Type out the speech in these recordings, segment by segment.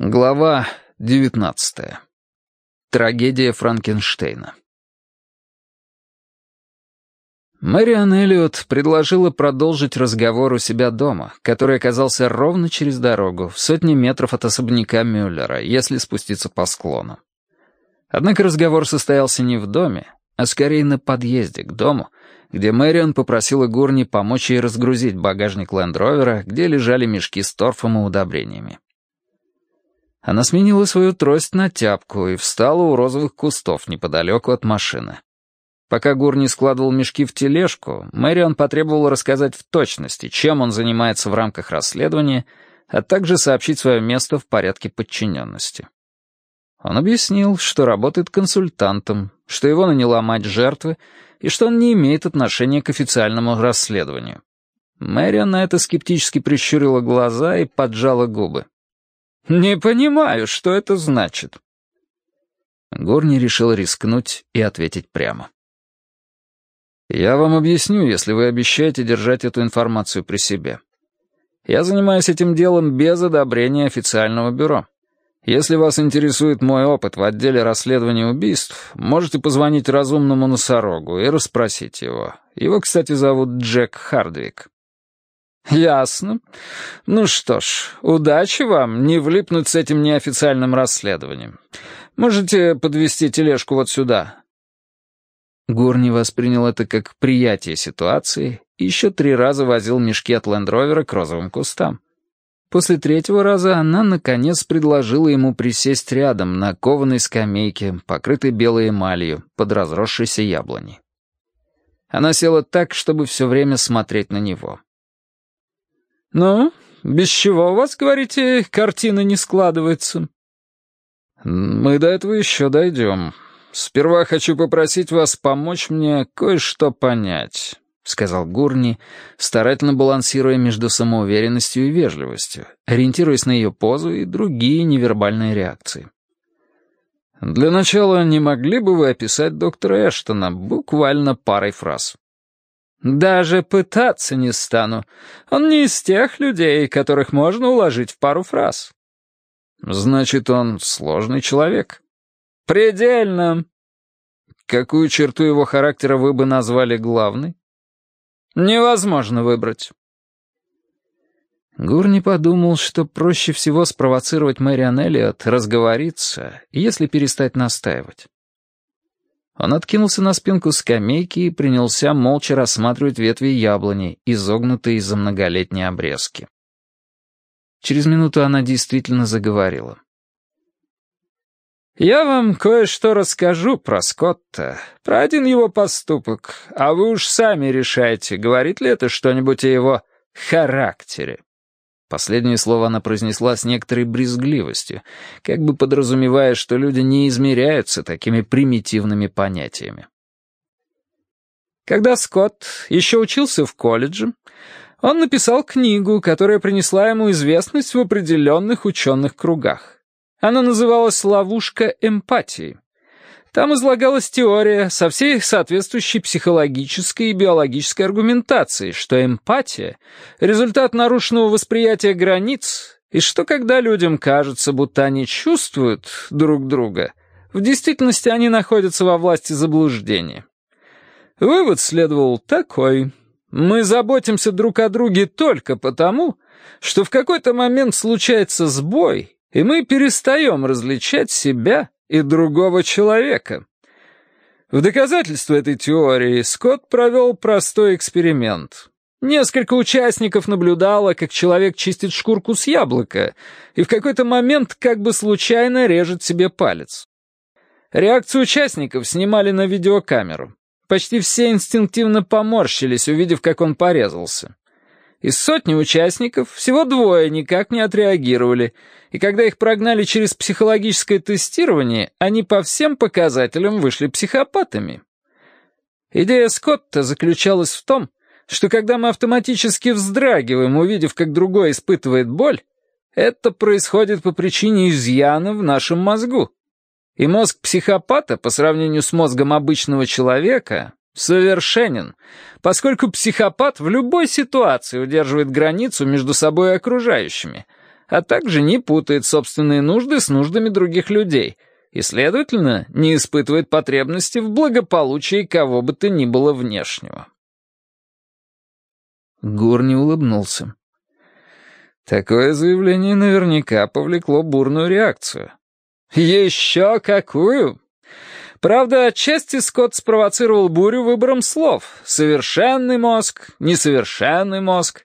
Глава 19. Трагедия Франкенштейна. Мэриан Эллиот предложила продолжить разговор у себя дома, который оказался ровно через дорогу, в сотни метров от особняка Мюллера, если спуститься по склону. Однако разговор состоялся не в доме, а скорее на подъезде к дому, где Мэриан попросила Гурни помочь ей разгрузить багажник Лэндровера, где лежали мешки с торфом и удобрениями. Она сменила свою трость на тяпку и встала у розовых кустов неподалеку от машины. Пока Гурни складывал мешки в тележку, Мэрион потребовал рассказать в точности, чем он занимается в рамках расследования, а также сообщить свое место в порядке подчиненности. Он объяснил, что работает консультантом, что его наняла мать жертвы и что он не имеет отношения к официальному расследованию. Мэрион на это скептически прищурила глаза и поджала губы. «Не понимаю, что это значит». Горни решил рискнуть и ответить прямо. «Я вам объясню, если вы обещаете держать эту информацию при себе. Я занимаюсь этим делом без одобрения официального бюро. Если вас интересует мой опыт в отделе расследования убийств, можете позвонить разумному носорогу и расспросить его. Его, кстати, зовут Джек Хардвик. «Ясно. Ну что ж, удачи вам не влипнуть с этим неофициальным расследованием. Можете подвести тележку вот сюда». Гурни воспринял это как приятие ситуации и еще три раза возил мешки от лендровера к розовым кустам. После третьего раза она, наконец, предложила ему присесть рядом на кованой скамейке, покрытой белой эмалью, под разросшейся яблоней. Она села так, чтобы все время смотреть на него. «Ну, без чего у вас, говорите, картина не складывается?» «Мы до этого еще дойдем. Сперва хочу попросить вас помочь мне кое-что понять», — сказал Гурни, старательно балансируя между самоуверенностью и вежливостью, ориентируясь на ее позу и другие невербальные реакции. «Для начала не могли бы вы описать доктора Эштона буквально парой фраз?» Даже пытаться не стану. Он не из тех людей, которых можно уложить в пару фраз. Значит, он сложный человек. Предельно. Какую черту его характера вы бы назвали главной? Невозможно выбрать. Гурни подумал, что проще всего спровоцировать Мэриан Эллиот разговориться, если перестать настаивать. Он откинулся на спинку скамейки и принялся молча рассматривать ветви яблони, изогнутые из-за многолетней обрезки. Через минуту она действительно заговорила. «Я вам кое-что расскажу про Скотта, про один его поступок, а вы уж сами решайте, говорит ли это что-нибудь о его характере». Последнее слово она произнесла с некоторой брезгливостью, как бы подразумевая, что люди не измеряются такими примитивными понятиями. Когда Скотт еще учился в колледже, он написал книгу, которая принесла ему известность в определенных ученых кругах. Она называлась «Ловушка эмпатии». Там излагалась теория со всей соответствующей психологической и биологической аргументацией, что эмпатия — результат нарушенного восприятия границ, и что когда людям кажется, будто они чувствуют друг друга, в действительности они находятся во власти заблуждения. Вывод следовал такой. Мы заботимся друг о друге только потому, что в какой-то момент случается сбой, и мы перестаем различать себя и другого человека. В доказательство этой теории Скотт провел простой эксперимент. Несколько участников наблюдало, как человек чистит шкурку с яблока и в какой-то момент как бы случайно режет себе палец. Реакцию участников снимали на видеокамеру. Почти все инстинктивно поморщились, увидев, как он порезался. Из сотни участников всего двое никак не отреагировали, и когда их прогнали через психологическое тестирование, они по всем показателям вышли психопатами. Идея Скотта заключалась в том, что когда мы автоматически вздрагиваем, увидев, как другой испытывает боль, это происходит по причине изъяна в нашем мозгу. И мозг психопата по сравнению с мозгом обычного человека совершенен, поскольку психопат в любой ситуации удерживает границу между собой и окружающими, а также не путает собственные нужды с нуждами других людей и, следовательно, не испытывает потребности в благополучии кого бы то ни было внешнего. Гурни улыбнулся. Такое заявление наверняка повлекло бурную реакцию. «Еще какую!» Правда, отчасти Скотт спровоцировал бурю выбором слов. «Совершенный мозг», «несовершенный мозг».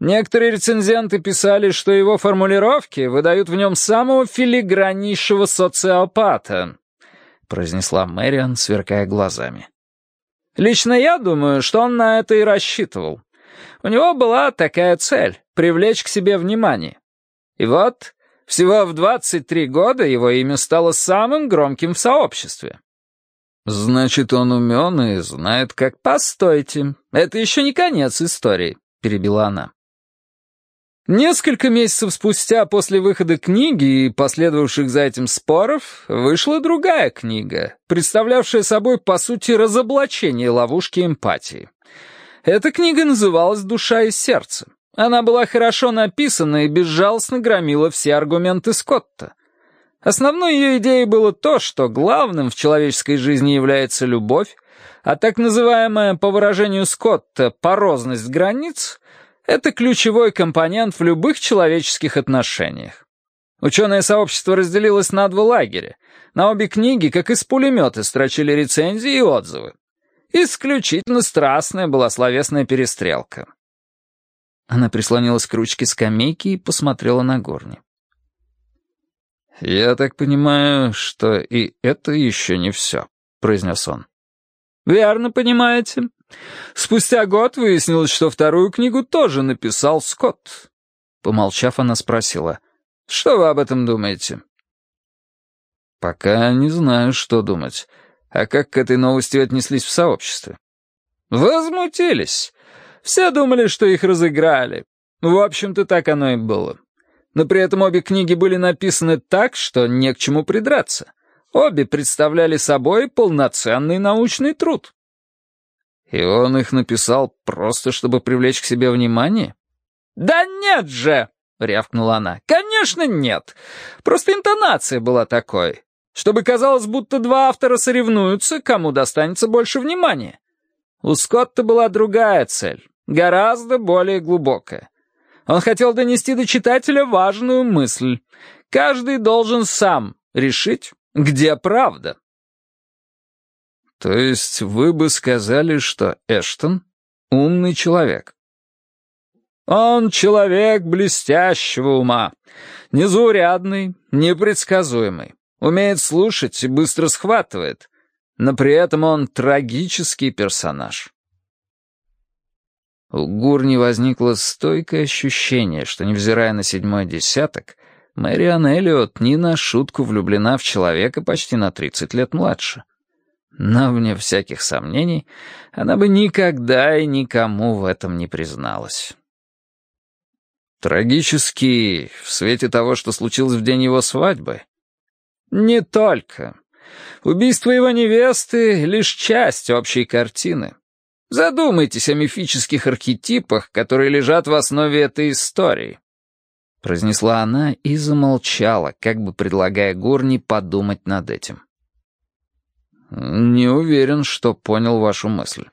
Некоторые рецензенты писали, что его формулировки выдают в нем самого филиграннейшего социопата, произнесла Мэриан, сверкая глазами. Лично я думаю, что он на это и рассчитывал. У него была такая цель — привлечь к себе внимание. И вот, всего в 23 года его имя стало самым громким в сообществе. «Значит, он умен и знает, как...» «Постойте, это еще не конец истории», — перебила она. Несколько месяцев спустя после выхода книги и последовавших за этим споров вышла другая книга, представлявшая собой, по сути, разоблачение ловушки эмпатии. Эта книга называлась «Душа и сердце». Она была хорошо написана и безжалостно громила все аргументы Скотта. Основной ее идеей было то, что главным в человеческой жизни является любовь, а так называемая, по выражению Скотта, порозность границ — это ключевой компонент в любых человеческих отношениях. Ученое сообщество разделилось на два лагеря. На обе книги, как из пулемета, строчили рецензии и отзывы. Исключительно страстная была словесная перестрелка. Она прислонилась к ручке скамейки и посмотрела на горни. «Я так понимаю, что и это еще не все», — произнес он. «Верно понимаете. Спустя год выяснилось, что вторую книгу тоже написал Скотт». Помолчав, она спросила, «Что вы об этом думаете?» «Пока не знаю, что думать. А как к этой новости отнеслись в сообществе?» «Возмутились. Все думали, что их разыграли. В общем-то, так оно и было. Но при этом обе книги были написаны так, что не к чему придраться. Обе представляли собой полноценный научный труд. И он их написал просто, чтобы привлечь к себе внимание? «Да нет же!» — рявкнула она. «Конечно нет! Просто интонация была такой, чтобы казалось, будто два автора соревнуются, кому достанется больше внимания. У Скотта была другая цель, гораздо более глубокая. Он хотел донести до читателя важную мысль. Каждый должен сам решить, где правда. То есть вы бы сказали, что Эштон — умный человек? Он человек блестящего ума, незаурядный, непредсказуемый, умеет слушать и быстро схватывает, но при этом он трагический персонаж. У Гурни возникло стойкое ощущение, что, невзирая на седьмой десяток, Мэриан Эллиот не на шутку влюблена в человека почти на 30 лет младше. Но, вне всяких сомнений, она бы никогда и никому в этом не призналась. Трагически, в свете того, что случилось в день его свадьбы? Не только. Убийство его невесты — лишь часть общей картины. Задумайтесь о мифических архетипах, которые лежат в основе этой истории. Произнесла она и замолчала, как бы предлагая Гурни подумать над этим. «Не уверен, что понял вашу мысль».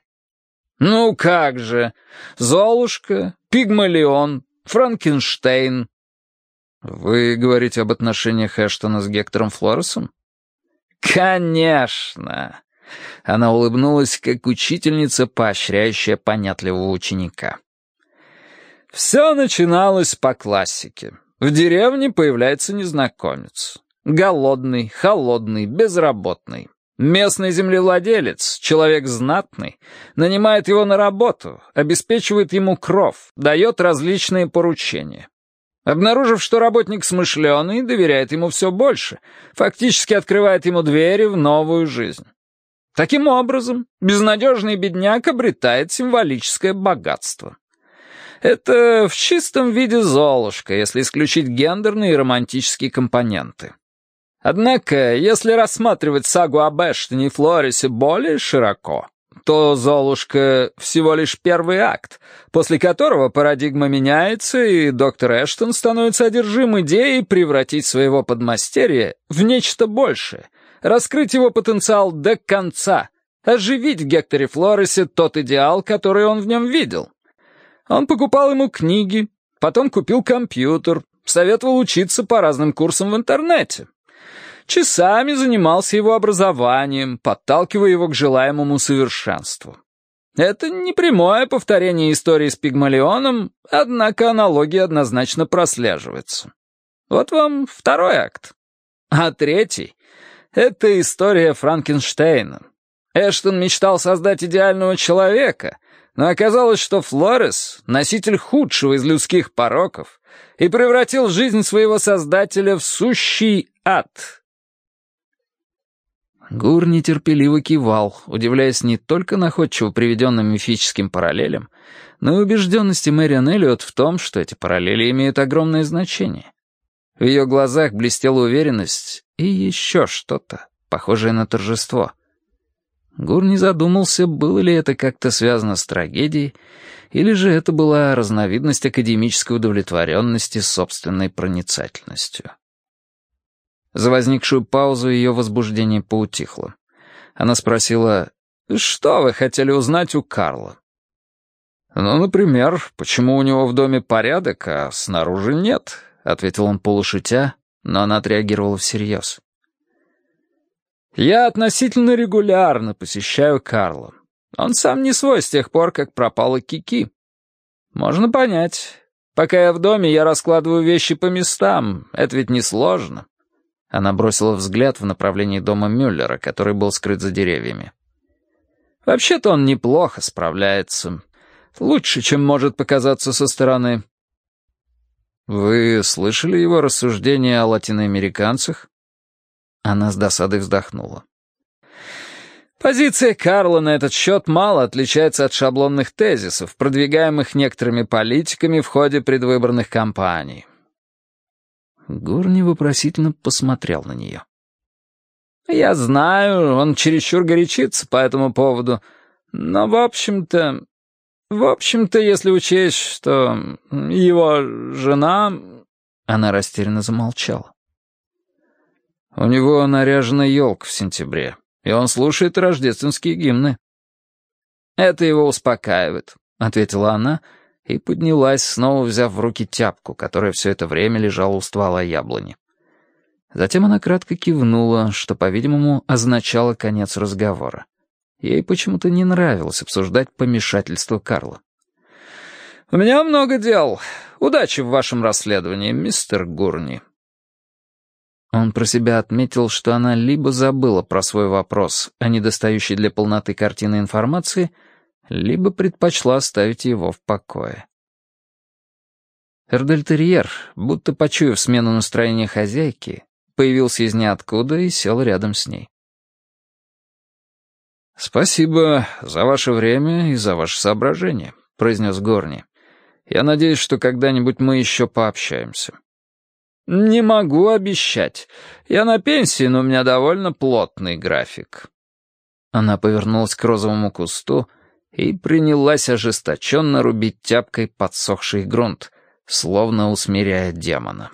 «Ну как же! Золушка, Пигмалион, Франкенштейн». «Вы говорите об отношениях Эштона с Гектором Флоресом?» «Конечно!» Она улыбнулась, как учительница, поощряющая понятливого ученика. Все начиналось по классике. В деревне появляется незнакомец. Голодный, холодный, безработный. Местный землевладелец, человек знатный, нанимает его на работу, обеспечивает ему кров, дает различные поручения. Обнаружив, что работник смышленый, доверяет ему все больше, фактически открывает ему двери в новую жизнь. Таким образом, безнадежный бедняк обретает символическое богатство. Это в чистом виде Золушка, если исключить гендерные и романтические компоненты. Однако, если рассматривать сагу об Эштоне и Флорисе более широко, то, Золушка, всего лишь первый акт, после которого парадигма меняется, и доктор Эштон становится одержим идеей превратить своего подмастерья в нечто большее, раскрыть его потенциал до конца, оживить в Гекторе Флоресе тот идеал, который он в нем видел. Он покупал ему книги, потом купил компьютер, советовал учиться по разным курсам в интернете. Часами занимался его образованием, подталкивая его к желаемому совершенству. Это не прямое повторение истории с Пигмалионом, однако аналогии однозначно прослеживаются. Вот вам второй акт. А третий — это история Франкенштейна. Эштон мечтал создать идеального человека, но оказалось, что Флорес — носитель худшего из людских пороков и превратил жизнь своего создателя в сущий ад — Гур нетерпеливо кивал, удивляясь не только находчиво приведенным мифическим параллелям, но и убежденности Мэриан Эллиот в том, что эти параллели имеют огромное значение. В ее глазах блестела уверенность и еще что-то, похожее на торжество. Гур не задумался, было ли это как-то связано с трагедией, или же это была разновидность академической удовлетворенности собственной проницательностью. За возникшую паузу ее возбуждение поутихло. Она спросила, «Что вы хотели узнать у Карла?» «Ну, например, почему у него в доме порядок, а снаружи нет?» — ответил он полушутя, но она отреагировала всерьез. «Я относительно регулярно посещаю Карла. Он сам не свой с тех пор, как пропала Кики. Можно понять. Пока я в доме, я раскладываю вещи по местам. Это ведь несложно. Она бросила взгляд в направлении дома Мюллера, который был скрыт за деревьями. «Вообще-то он неплохо справляется. Лучше, чем может показаться со стороны». «Вы слышали его рассуждения о латиноамериканцах?» Она с досадой вздохнула. Позиция Карла на этот счет мало отличается от шаблонных тезисов, продвигаемых некоторыми политиками в ходе предвыборных кампаний. Горни вопросительно посмотрел на нее. «Я знаю, он чересчур горячится по этому поводу, но, в общем-то... В общем-то, если учесть, что его жена...» Она растерянно замолчала. «У него наряжена елка в сентябре, и он слушает рождественские гимны». «Это его успокаивает», — ответила она, — и поднялась, снова взяв в руки тяпку, которая все это время лежала у ствола яблони. Затем она кратко кивнула, что, по-видимому, означало конец разговора. Ей почему-то не нравилось обсуждать помешательство Карла. «У меня много дел. Удачи в вашем расследовании, мистер Гурни». Он про себя отметил, что она либо забыла про свой вопрос о недостающей для полноты картины информации — либо предпочла оставить его в покое. Эрдельтерьер, будто почуяв смену настроения хозяйки, появился из ниоткуда и сел рядом с ней. «Спасибо за ваше время и за ваше соображение», — произнес Горни. «Я надеюсь, что когда-нибудь мы еще пообщаемся». «Не могу обещать. Я на пенсии, но у меня довольно плотный график». Она повернулась к розовому кусту, — и принялась ожесточенно рубить тяпкой подсохший грунт, словно усмиряя демона.